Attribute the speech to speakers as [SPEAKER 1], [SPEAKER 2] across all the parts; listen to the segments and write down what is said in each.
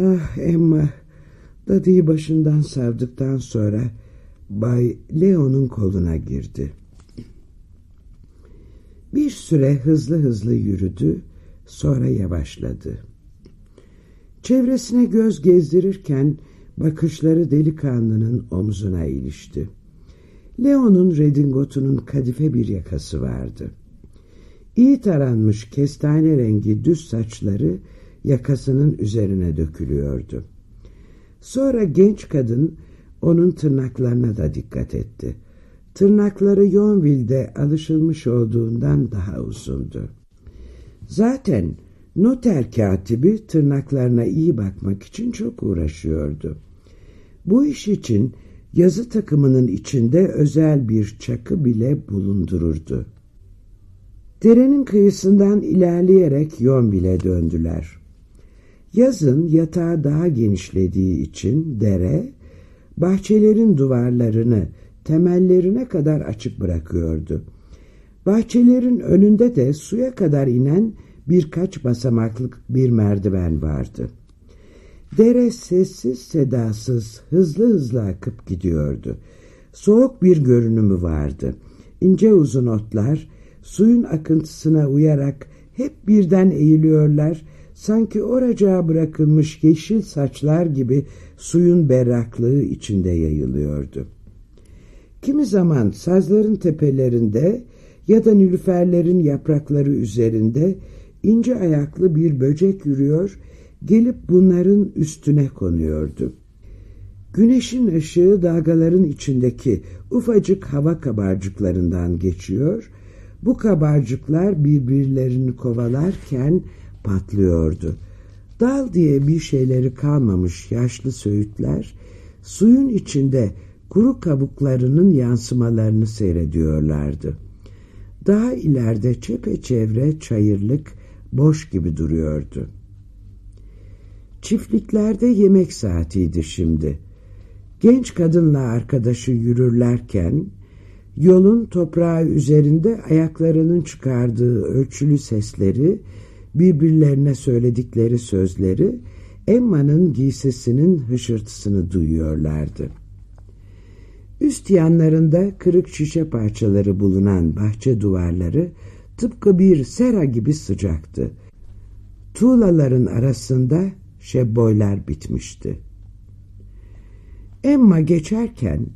[SPEAKER 1] Ah Emma, dadıyı başından savdıktan sonra Bay Leo'nun koluna girdi. Bir süre hızlı hızlı yürüdü, sonra yavaşladı. Çevresine göz gezdirirken bakışları delikanlının omzuna ilişti. Leo'nun redingotunun kadife bir yakası vardı. İyi taranmış kestane rengi düz saçları yakasının üzerine dökülüyordu. Sonra genç kadın onun tırnaklarına da dikkat etti. Tırnakları Yonville'de alışılmış olduğundan daha uzundu. Zaten noter katibi tırnaklarına iyi bakmak için çok uğraşıyordu. Bu iş için yazı takımının içinde özel bir çakı bile bulundururdu. Derenin kıyısından ilerleyerek Yonville'e döndüler. Yazın yatağı daha genişlediği için dere, bahçelerin duvarlarını temellerine kadar açık bırakıyordu. Bahçelerin önünde de suya kadar inen birkaç basamaklık bir merdiven vardı. Dere sessiz sedasız hızlı hızlı akıp gidiyordu. Soğuk bir görünümü vardı. İnce uzun otlar suyun akıntısına uyarak hep birden eğiliyorlar, sanki oracağa bırakılmış yeşil saçlar gibi suyun berraklığı içinde yayılıyordu. Kimi zaman sazların tepelerinde ya da nülüferlerin yaprakları üzerinde ince ayaklı bir böcek yürüyor, gelip bunların üstüne konuyordu. Güneşin ışığı dalgaların içindeki ufacık hava kabarcıklarından geçiyor, bu kabarcıklar birbirlerini kovalarken patlıyordu. Dal diye bir şeyleri kalmamış yaşlı söğütler, suyun içinde kuru kabuklarının yansımalarını seyrediyorlardı. Daha ileride çepeçevre çayırlık boş gibi duruyordu. Çiftliklerde yemek saatiydi şimdi. Genç kadınla arkadaşı yürürlerken yolun toprağı üzerinde ayaklarının çıkardığı ölçülü sesleri, birbirlerine söyledikleri sözleri Emma'nın giysisinin hışırtısını duyuyorlardı. Üst yanlarında kırık şişe parçaları bulunan bahçe duvarları tıpkı bir sera gibi sıcaktı. Tuğlaların arasında şebboylar bitmişti. Emma geçerken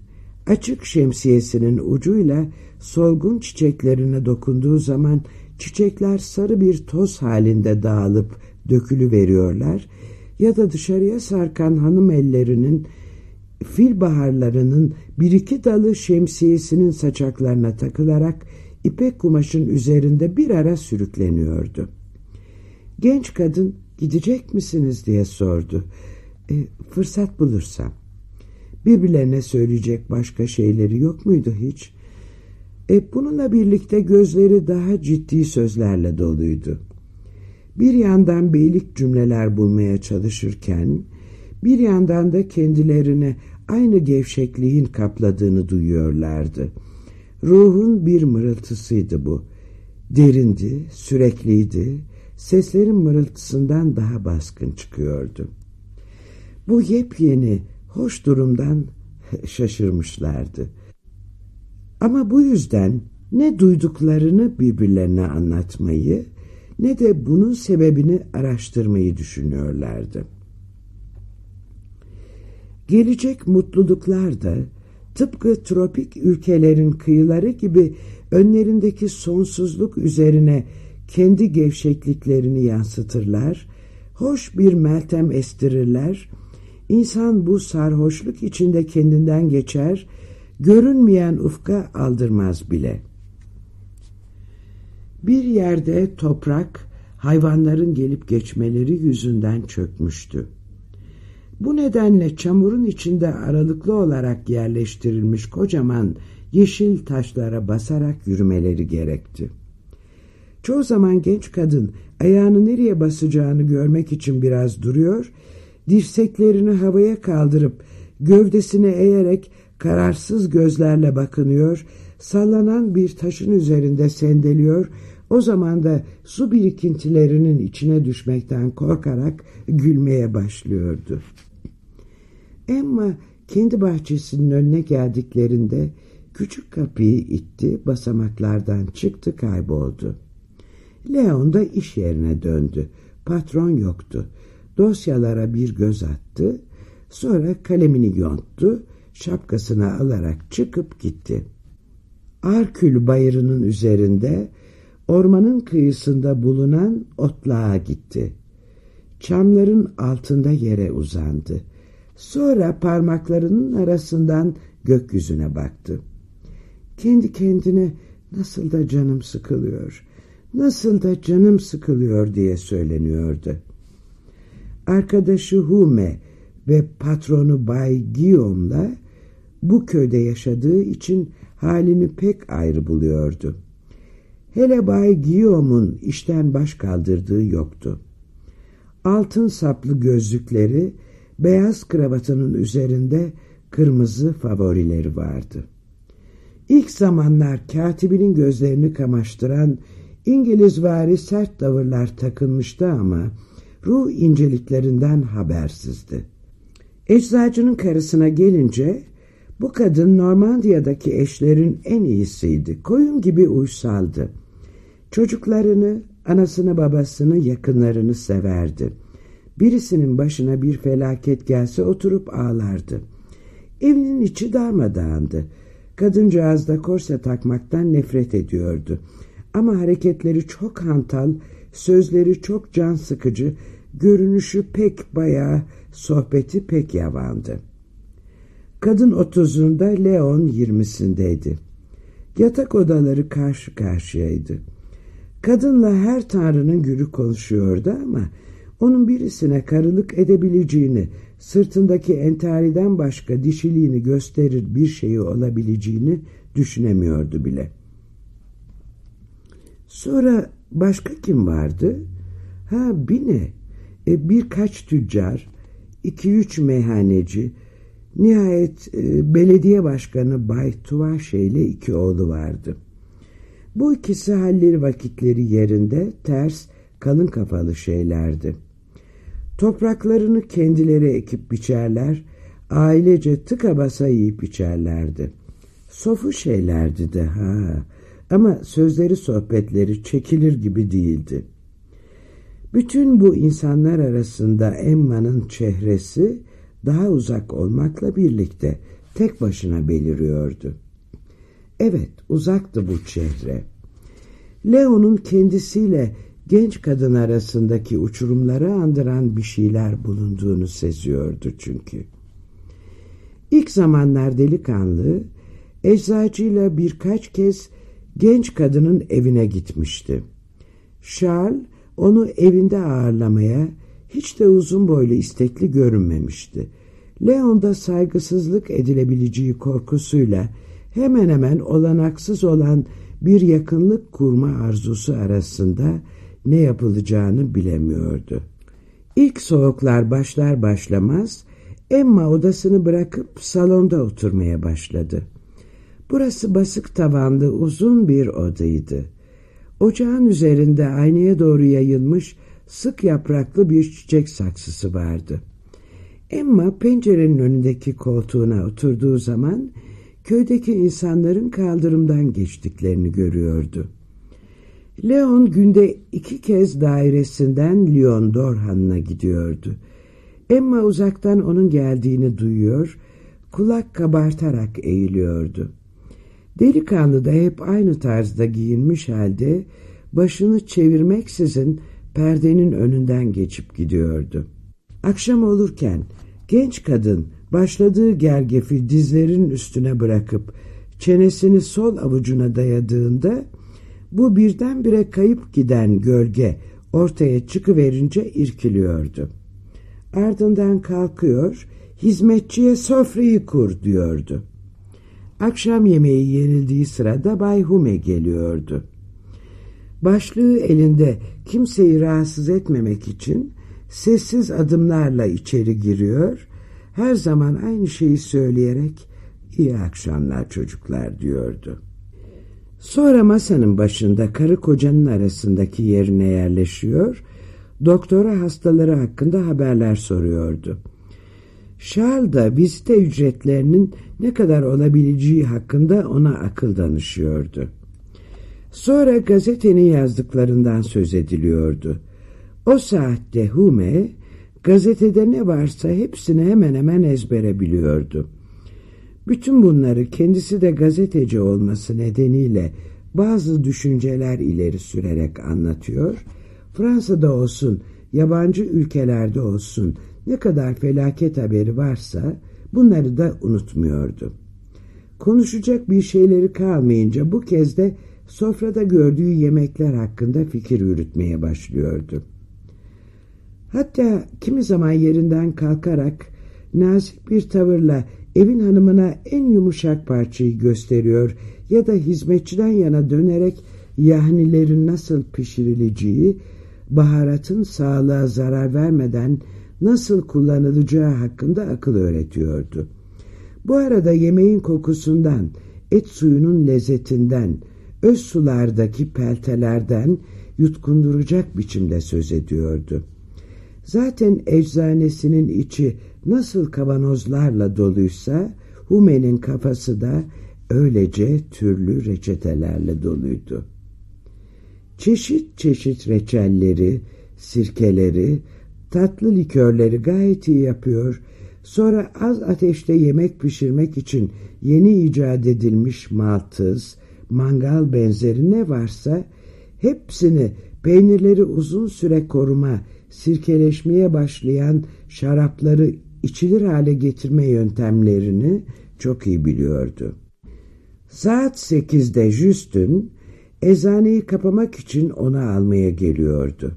[SPEAKER 1] açık şemsiyesinin ucuyla solgun çiçeklerine dokunduğu zaman çiçekler sarı bir toz halinde dağılıp dökülü veriyorlar ya da dışarıya sarkan hanım ellerinin fil baharlarının bir iki dalı şemsiyesinin saçaklarına takılarak ipek kumaşın üzerinde bir ara sürükleniyordu. Genç kadın gidecek misiniz diye sordu. E, fırsat bulursam. Birbirlerine söyleyecek başka şeyleri yok muydu hiç? E, bununla birlikte gözleri daha ciddi sözlerle doluydu. Bir yandan beylik cümleler bulmaya çalışırken, bir yandan da kendilerine aynı gevşekliğin kapladığını duyuyorlardı. Ruhun bir mırıltısıydı bu. Derindi, sürekliydi, seslerin mırıltısından daha baskın çıkıyordu. Bu yepyeni, hoş durumdan şaşırmışlardı. Ama bu yüzden ne duyduklarını birbirlerine anlatmayı ne de bunun sebebini araştırmayı düşünüyorlardı. Gelecek mutluluklar da tıpkı tropik ülkelerin kıyıları gibi önlerindeki sonsuzluk üzerine kendi gevşekliklerini yansıtırlar, hoş bir meltem estirirler, İnsan bu sarhoşluk içinde kendinden geçer, görünmeyen ufka aldırmaz bile. Bir yerde toprak, hayvanların gelip geçmeleri yüzünden çökmüştü. Bu nedenle çamurun içinde aralıklı olarak yerleştirilmiş kocaman yeşil taşlara basarak yürümeleri gerekti. Çoğu zaman genç kadın ayağını nereye basacağını görmek için biraz duruyor, dirseklerini havaya kaldırıp gövdesini eğerek kararsız gözlerle bakınıyor, sallanan bir taşın üzerinde sendeliyor, O zaman da su birikintilerinin içine düşmekten korkarak gülmeye başlıyordu. Emma kendi bahçesinin önüne geldiklerinde küçük kapıyı itti, basamaklardan çıktı kayboldu. Leon da iş yerine döndü. Patron yoktu. Dosyalara bir göz attı. Sonra kalemini yonttu. Şapkasını alarak çıkıp gitti. Arkül bayırının üzerinde ormanın kıyısında bulunan otluğa gitti. Çamların altında yere uzandı. Sonra parmaklarının arasından gökyüzüne baktı. Kendi kendine nasıl da canım sıkılıyor, nasıl da canım sıkılıyor diye söyleniyordu. Arkadaşı Hume ve patronu Bay Guillaume'la bu köyde yaşadığı için halini pek ayrı buluyordu. Hele Bay Guillaume'un işten baş kaldırdığı yoktu. Altın saplı gözlükleri, beyaz kravatının üzerinde kırmızı favorileri vardı. İlk zamanlar katibinin gözlerini kamaştıran İngilizvari sert tavırlar takılmıştı ama ruh inceliklerinden habersizdi. Eczacının karısına gelince bu kadın Normandiya'daki eşlerin en iyisiydi. Koyun gibi uysaldı. Çocuklarını, anasını babasını, yakınlarını severdi. Birisinin başına bir felaket gelse oturup ağlardı. Evinin içi darmadağındı. Kadıncağız da korse takmaktan nefret ediyordu. Ama hareketleri çok hantal, sözleri çok can sıkıcı, görünüşü pek bayağı, sohbeti pek yavandı. Kadın otuzunda, Leon yirmisindeydi. Yatak odaları karşı karşıyaydı. Kadınla her tanrının gürü konuşuyordu ama onun birisine karılık edebileceğini, sırtındaki entariden başka dişiliğini gösterir bir şeyi olabileceğini düşünemiyordu bile. Sonra başka kim vardı? Ha Bine, e, birkaç tüccar, iki üç meyhaneci, nihayet e, belediye başkanı Bay Tuvaşe ile iki oğlu vardı. Bu ikisi halleri vakitleri yerinde ters, kalın kafalı şeylerdi. Topraklarını kendileri ekip biçerler, ailece tıka basa yiyip içerlerdi. Sofu şeylerdi de ha ama sözleri sohbetleri çekilir gibi değildi. Bütün bu insanlar arasında Emma'nın çehresi daha uzak olmakla birlikte tek başına beliriyordu. Evet uzaktı bu çehre. Leo'nun kendisiyle genç kadın arasındaki uçurumları andıran bir şeyler bulunduğunu seziyordu çünkü. İlk zamanlar delikanlı, eczacıyla birkaç kez genç kadının evine gitmişti. Charles onu evinde ağırlamaya hiç de uzun boylu istekli görünmemişti. Leon'da saygısızlık edilebileceği korkusuyla hemen hemen olanaksız olan bir yakınlık kurma arzusu arasında ne yapılacağını bilemiyordu. İlk soğuklar başlar başlamaz Emma odasını bırakıp salonda oturmaya başladı. Burası basık tavanlı uzun bir odaydı. Ocağın üzerinde aynaya doğru yayılmış sık yapraklı bir çiçek saksısı vardı. Emma pencerenin önündeki koltuğuna oturduğu zaman köydeki insanların kaldırımdan geçtiklerini görüyordu. Leon günde iki kez dairesinden Lyon Dorhan'ına gidiyordu. Emma uzaktan onun geldiğini duyuyor, kulak kabartarak eğiliyordu. Delikanlı da hep aynı tarzda giyinmiş halde başını çevirmeksizin perdenin önünden geçip gidiyordu. Akşam olurken genç kadın başladığı gergefi dizlerin üstüne bırakıp çenesini sol avucuna dayadığında bu birdenbire kayıp giden gölge ortaya çıkıverince irkiliyordu. Ardından kalkıyor, hizmetçiye sofrayı kur diyordu. Akşam yemeği yenildiği sırada Bay Hume geliyordu. Başlığı elinde kimseyi rahatsız etmemek için sessiz adımlarla içeri giriyor, her zaman aynı şeyi söyleyerek iyi akşamlar çocuklar diyordu. Sonra masanın başında karı kocanın arasındaki yerine yerleşiyor, doktora hastaları hakkında haberler soruyordu. Charles da vizite ücretlerinin ne kadar olabileceği hakkında ona akıl danışıyordu. Sonra gazetenin yazdıklarından söz ediliyordu. O saatte Hume gazetede ne varsa hepsini hemen hemen ezbere biliyordu. Bütün bunları kendisi de gazeteci olması nedeniyle bazı düşünceler ileri sürerek anlatıyor. Fransa'da olsun, yabancı ülkelerde olsun ne kadar felaket haberi varsa bunları da unutmuyordu. Konuşacak bir şeyleri kalmayınca bu kez de sofrada gördüğü yemekler hakkında fikir yürütmeye başlıyordu. Hatta kimi zaman yerinden kalkarak nazik bir tavırla evin hanımına en yumuşak parçayı gösteriyor ya da hizmetçiden yana dönerek yahnilerin nasıl pişirileceği, baharatın sağlığa zarar vermeden nasıl kullanılacağı hakkında akıl öğretiyordu. Bu arada yemeğin kokusundan, et suyunun lezzetinden, öz sulardaki peltelerden yutkunduracak biçimde söz ediyordu. Zaten eczanesinin içi nasıl kavanozlarla doluysa Hume'nin kafası da öylece türlü reçetelerle doluydu. Çeşit çeşit reçelleri, sirkeleri, tatlı likörleri gayet iyi yapıyor. Sonra az ateşte yemek pişirmek için yeni icat edilmiş maltız, mangal benzeri ne varsa hepsini peynirleri uzun süre koruma, sirkeleşmeye başlayan şarapları içilir hale getirme yöntemlerini çok iyi biliyordu. Saat sekizde Justin ezaneyi kapamak için onu almaya geliyordu.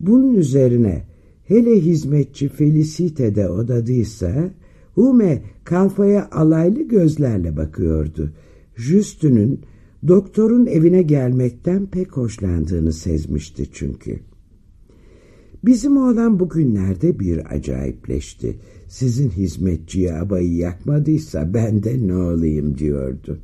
[SPEAKER 1] Bunun üzerine hele hizmetçi Felicite de odadıysa Hume kalfaya alaylı gözlerle bakıyordu. Justin'ün doktorun evine gelmekten pek hoşlandığını sezmişti çünkü. Bizim oğlan bugünlerde bir acayipleşti. Sizin hizmetçiye abayı yakmadıysa ben de ne olayım diyordu.